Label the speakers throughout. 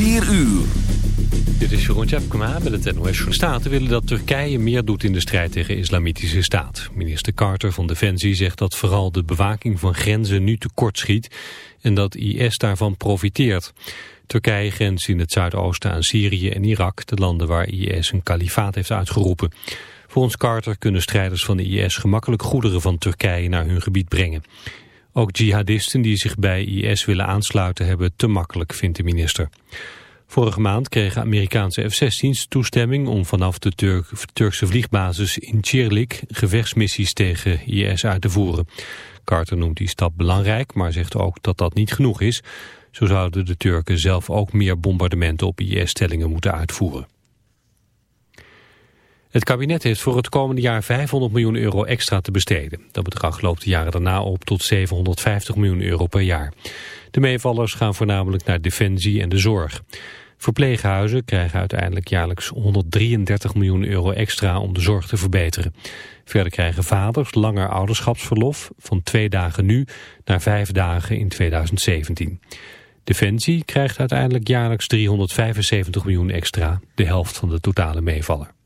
Speaker 1: 4 uur.
Speaker 2: Dit is Jeroen Tjepkema met het NOS. Staten willen dat Turkije meer doet in de strijd tegen islamitische staat. Minister Carter van Defensie zegt dat vooral de bewaking van grenzen nu tekort schiet... en dat IS daarvan profiteert. Turkije grenst in het zuidoosten aan Syrië en Irak... de landen waar IS een kalifaat heeft uitgeroepen. Volgens Carter kunnen strijders van de IS gemakkelijk goederen van Turkije naar hun gebied brengen. Ook jihadisten die zich bij IS willen aansluiten hebben te makkelijk, vindt de minister. Vorige maand kregen Amerikaanse F-16's toestemming om vanaf de Turkse vliegbasis in Çirlik gevechtsmissies tegen IS uit te voeren. Carter noemt die stap belangrijk, maar zegt ook dat dat niet genoeg is. Zo zouden de Turken zelf ook meer bombardementen op IS-stellingen moeten uitvoeren. Het kabinet heeft voor het komende jaar 500 miljoen euro extra te besteden. Dat bedrag loopt de jaren daarna op tot 750 miljoen euro per jaar. De meevallers gaan voornamelijk naar defensie en de zorg. Verpleeghuizen krijgen uiteindelijk jaarlijks 133 miljoen euro extra om de zorg te verbeteren. Verder krijgen vaders langer ouderschapsverlof van twee dagen nu naar vijf dagen in 2017. Defensie krijgt uiteindelijk jaarlijks 375 miljoen extra, de helft van de totale meevaller.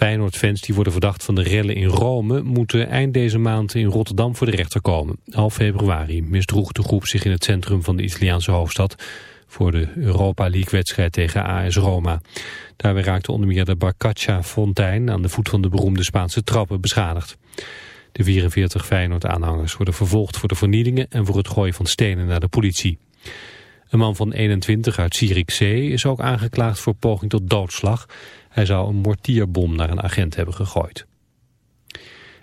Speaker 2: Feyenoord-fans die worden verdacht van de rellen in Rome... moeten eind deze maand in Rotterdam voor de rechter komen. Half februari misdroeg de groep zich in het centrum van de Italiaanse hoofdstad... voor de Europa League-wedstrijd tegen AS Roma. Daarbij raakte onder meer de Barcaccia-fontein... aan de voet van de beroemde Spaanse trappen beschadigd. De 44 Feyenoord-aanhangers worden vervolgd voor de vernielingen... en voor het gooien van stenen naar de politie. Een man van 21 uit Zierikzee is ook aangeklaagd voor poging tot doodslag... Hij zou een mortierbom naar een agent hebben gegooid.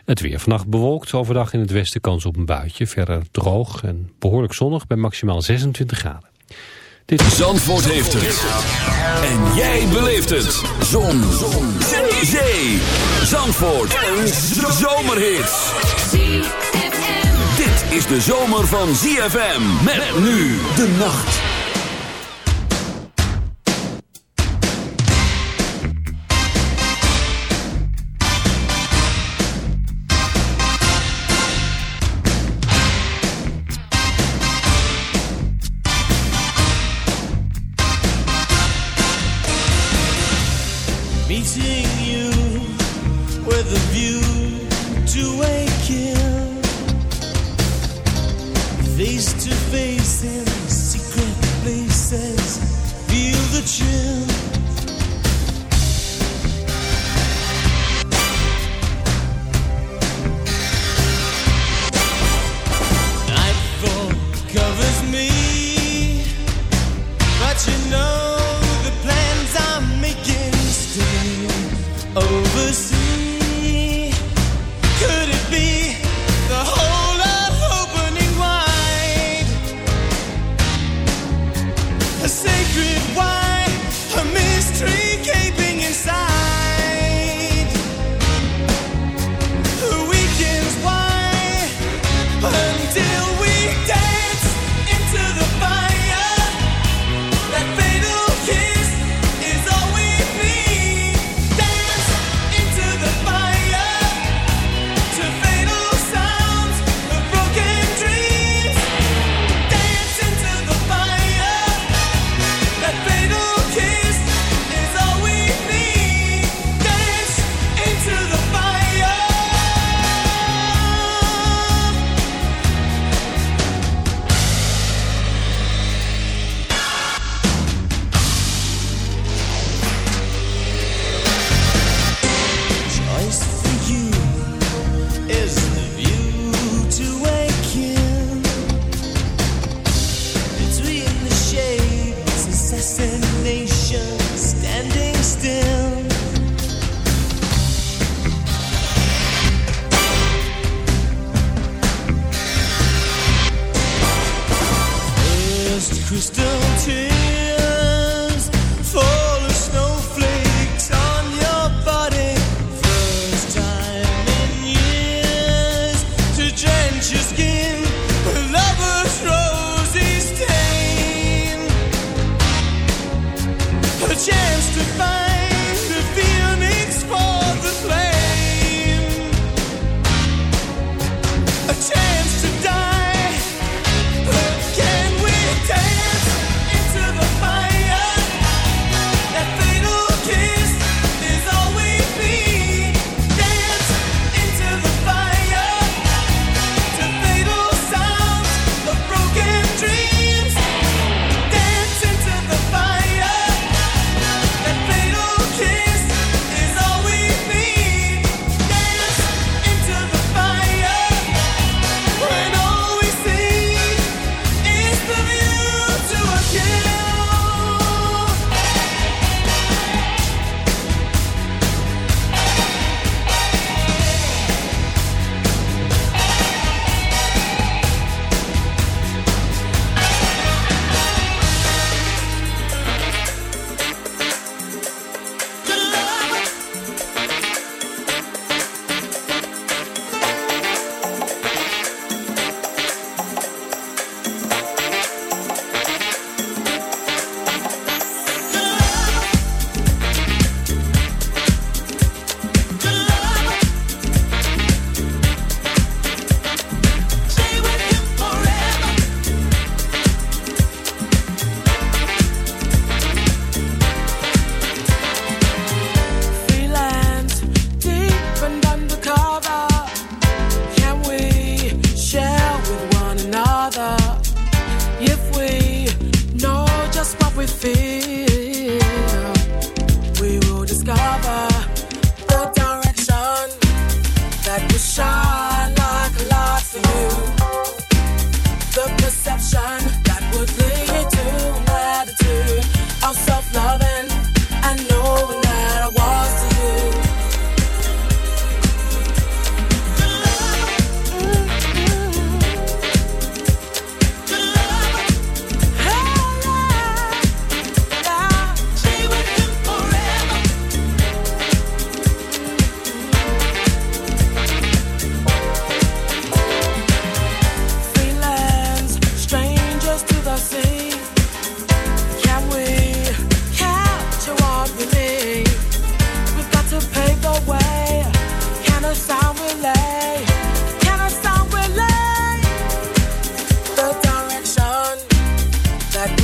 Speaker 2: Het weer vannacht bewolkt, overdag in het westen kans op een buitje. Verder droog en behoorlijk zonnig bij maximaal 26 graden.
Speaker 1: Dit. Zandvoort heeft het. En jij beleeft het. Zon. Zon. Zee. Zandvoort. Een zomerhit. Dit is de zomer van ZFM. Met nu de nacht.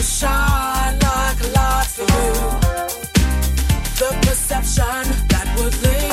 Speaker 3: shine like a light through
Speaker 4: the perception that
Speaker 5: would lead.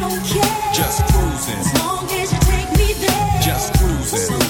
Speaker 6: Just cruising,
Speaker 4: As long as you take me there.
Speaker 6: just cruising,
Speaker 4: Somewhere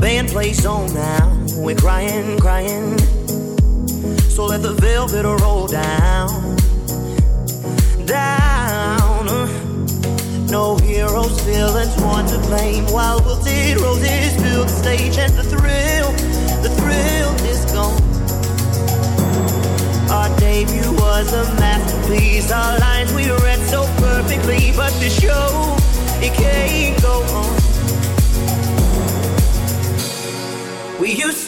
Speaker 7: band plays on now. We're crying, crying. So let the velvet roll down, down. No heroes, villains, one to blame. While wilted roses fill the stage, and the thrill, the thrill is gone. Our debut was a masterpiece. Our lines we read so perfectly, but the show it can't go on. used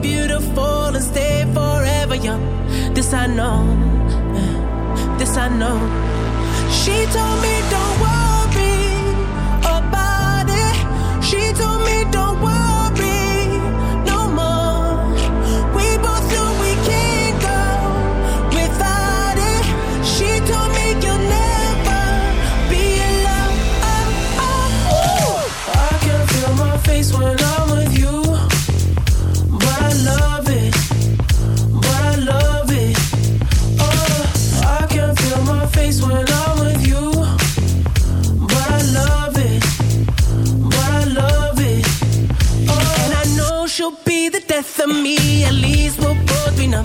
Speaker 8: beautiful and stay forever young. This I know. This I know. She told me don't. to me, at least we'll both be numb.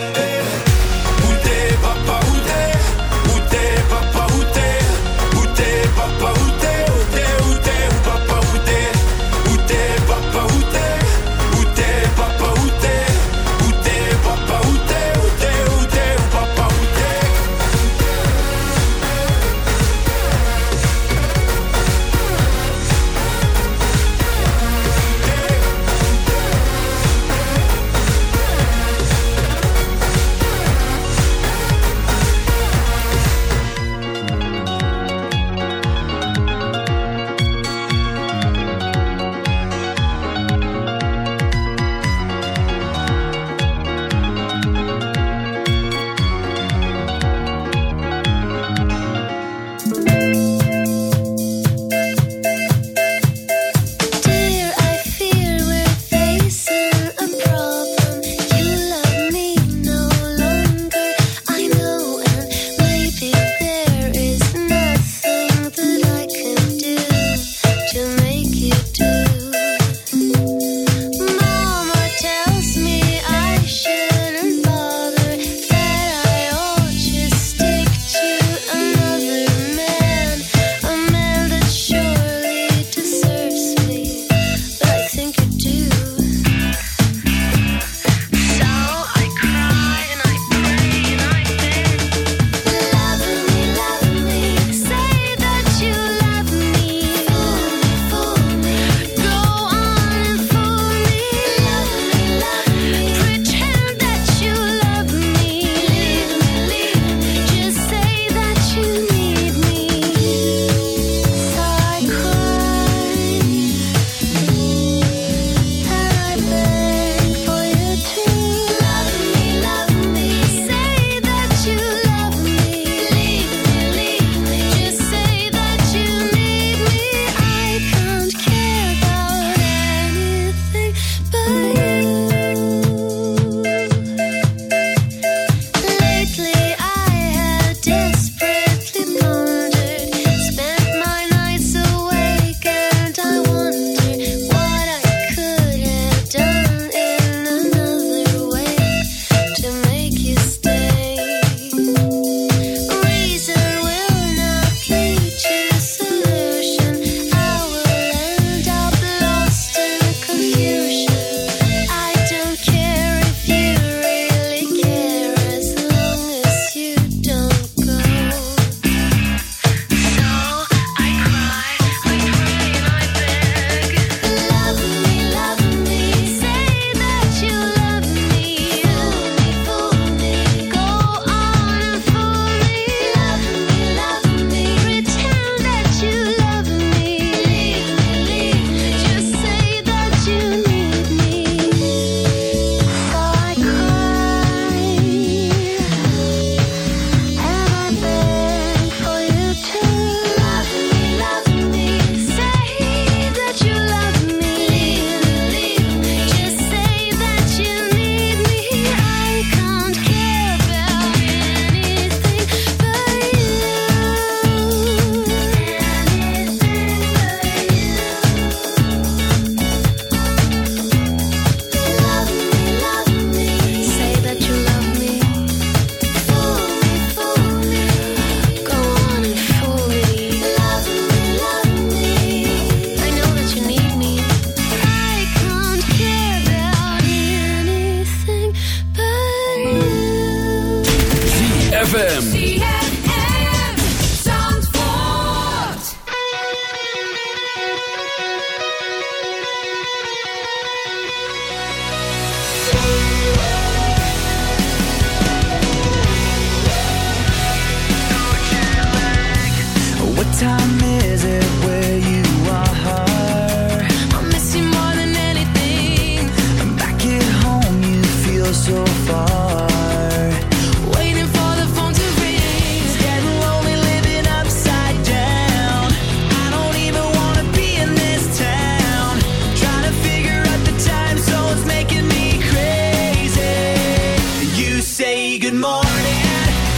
Speaker 9: good morning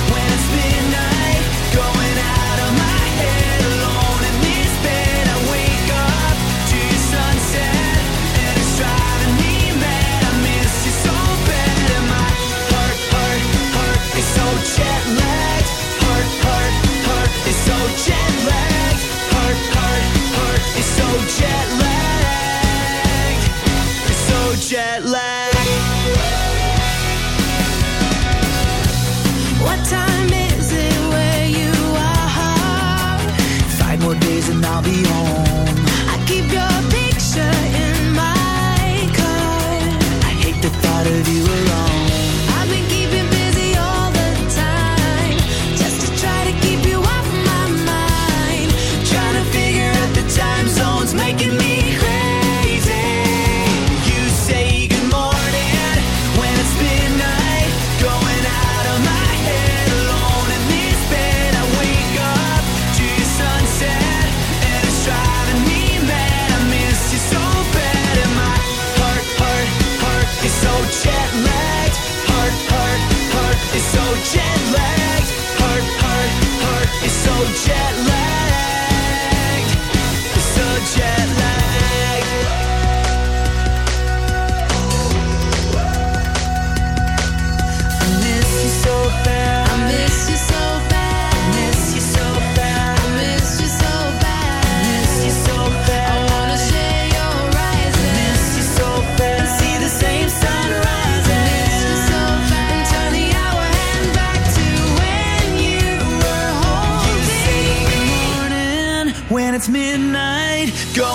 Speaker 9: when. Going out of my head alone in this bed. I wake up to your sunset and it's driving me mad. I miss you so bad. And my heart, heart, heart is so jet lagged. Heart, heart, heart is so jet lagged. Heart, heart, heart is so jet lagged. It's so jet lagged.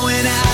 Speaker 9: going out.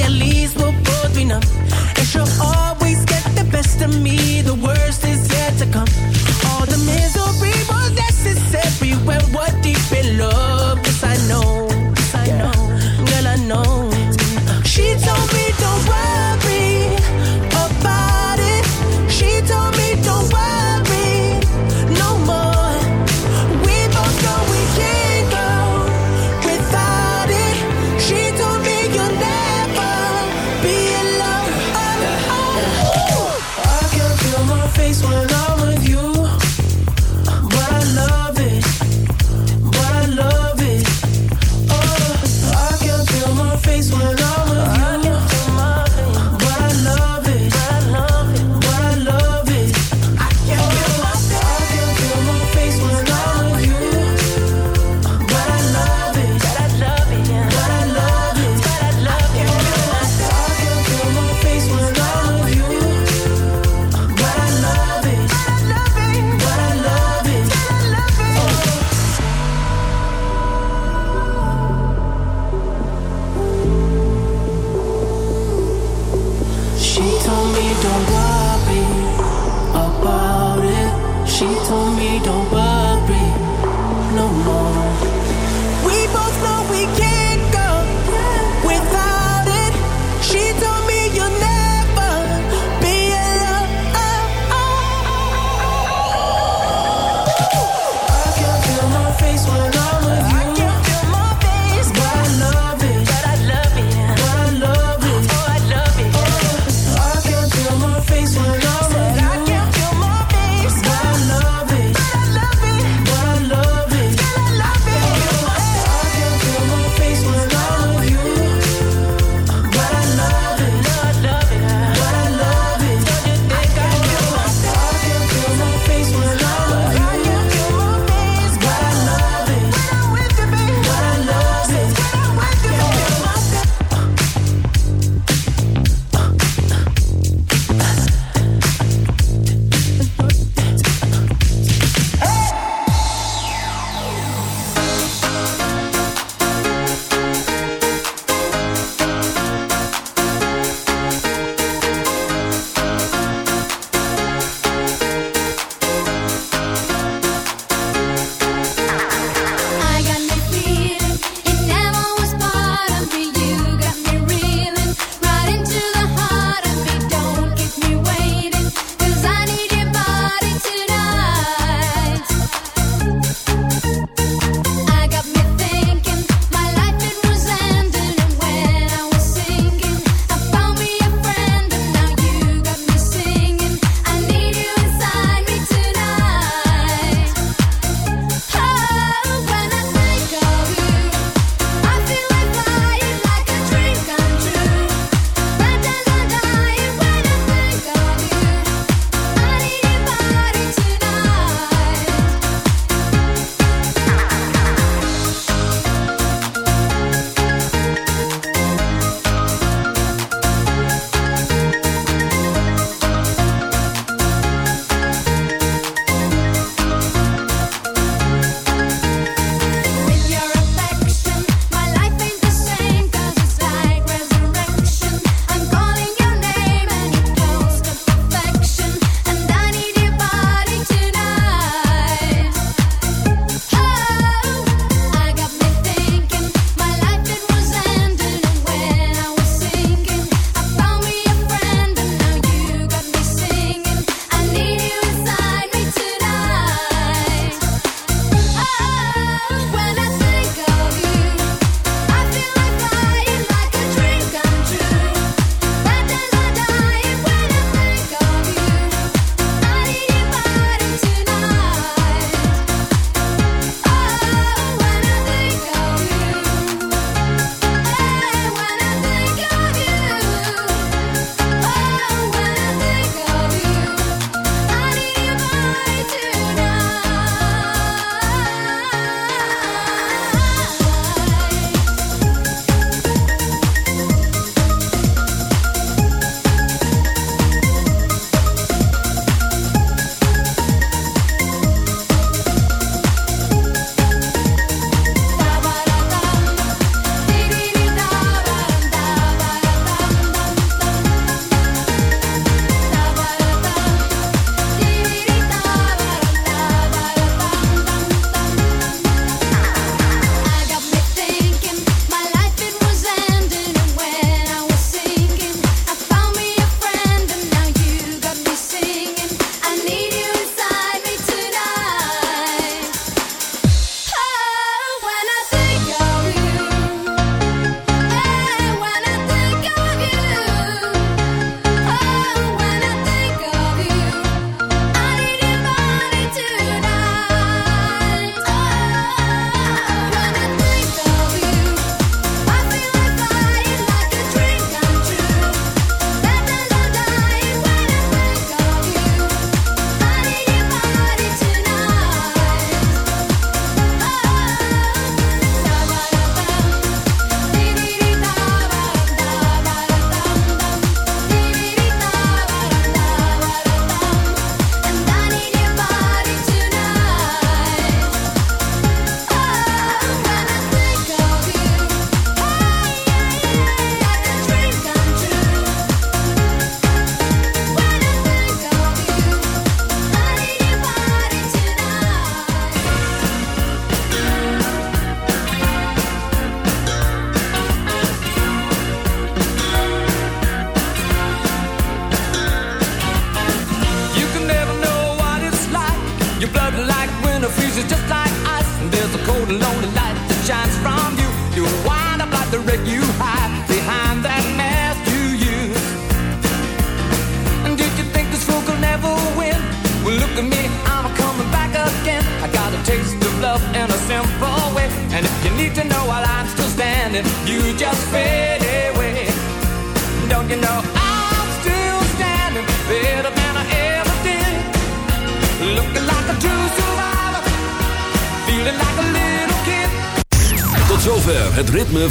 Speaker 9: Of